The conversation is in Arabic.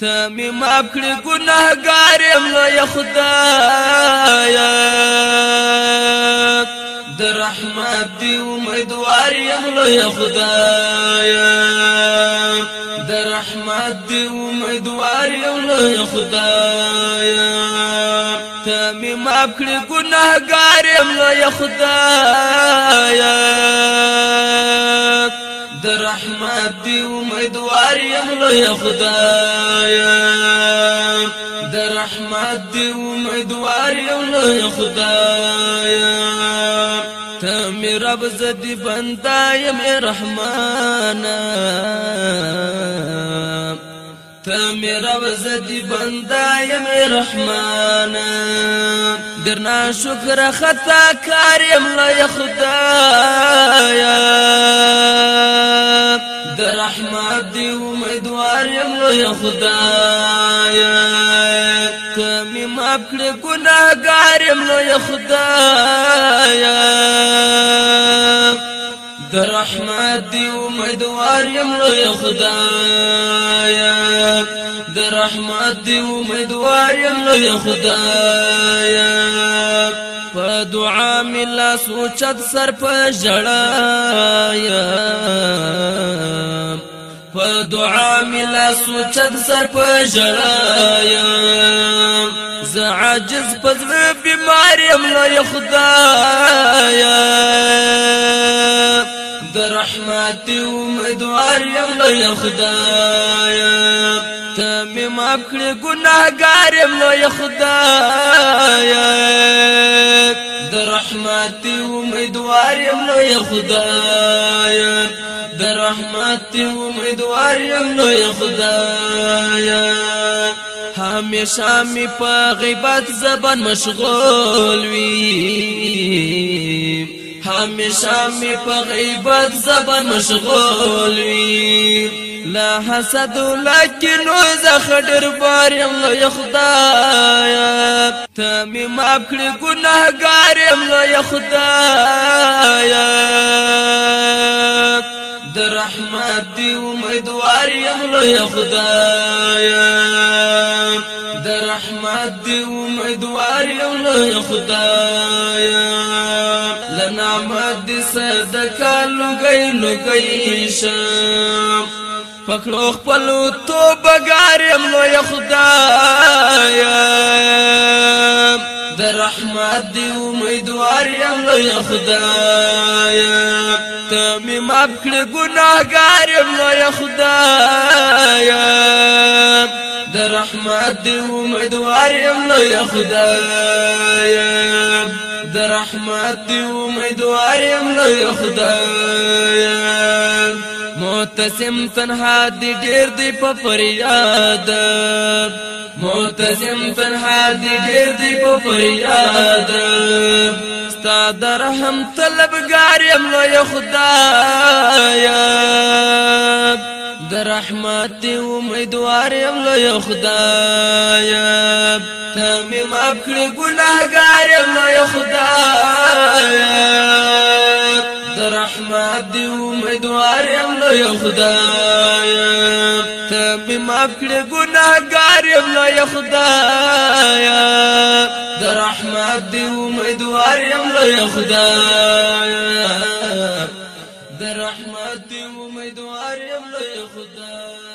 ته می ماف کړی ګناهګار يم لوی خدایا د رحمت دی امیدوار یم لوی خدایا د رحمت دی امیدوار یم لوی خدایا ته می ماف کړی ګناهګار یم لوی خدایا د رحمت دی امیدوار یم لوی خدایا د رحمت دی امیدوار یم لوی خدایا ته می رب زدی بندا یم رحمانا. ته می رب زدی بندا یم رحمانا. درنا شکر خطا کار یم لوی خدایا کمی ماف کړې ګناهګار یم لوی خدایا د رحمت دی امیدوار یم لوی خدایا د رحمت دی امیدوار یم لوی خدایا په دعا ملا سوچت سر په جړایا په دعا ملا سوچت سر په جړایا ز عاجز پزړه بیمار یم لوی خدایا. د رحمت امیدوار یم لوی خدایا. ته می ماف کړې ګناهګار خدایا. د رحمت امیدوار یم خدایا. رحمت امیدوار یم لوی خدایا. همیشه می په غیبت زبان مشغول وی همیشه می په غیبت زبان مشغول وی لا حسد لكن زخدر بار الله خدایا ته می ماف کړی ګناهګار یم الله خدایا. د رحمت دی امیدوار یم الله خدایا. د رحمت دی امیدوار یم الله خدایا. لنعمت دی صدقه لګی لګی شم. پکړو خپل توبه ګارم نو یا خدایا. د رحمت دی امیدوار یم نو یا خدایا. ته می ماف کړې ګناهګار یم نو یا خدایا د رحمت دی امیدوار نو یا خدایا د رحمت دی امیدوار نو یا خدایا معتصم تنها دی ډیر دی په فریاد معتصم تنها دی ډیر دی په فریاد ستا درهم طلبګار يم لو خدایا در رحمت امیدوار يم لو خدایا تم ما کړ ګناهګار يم لو خدایا در رحمت امیدوار يم لو خدایا ته می معاف کړې ګناهګار یم لا خدایا در رحمت دی امیدوار یم لا خدایا در رحمت دی امیدوار یم لا خدایا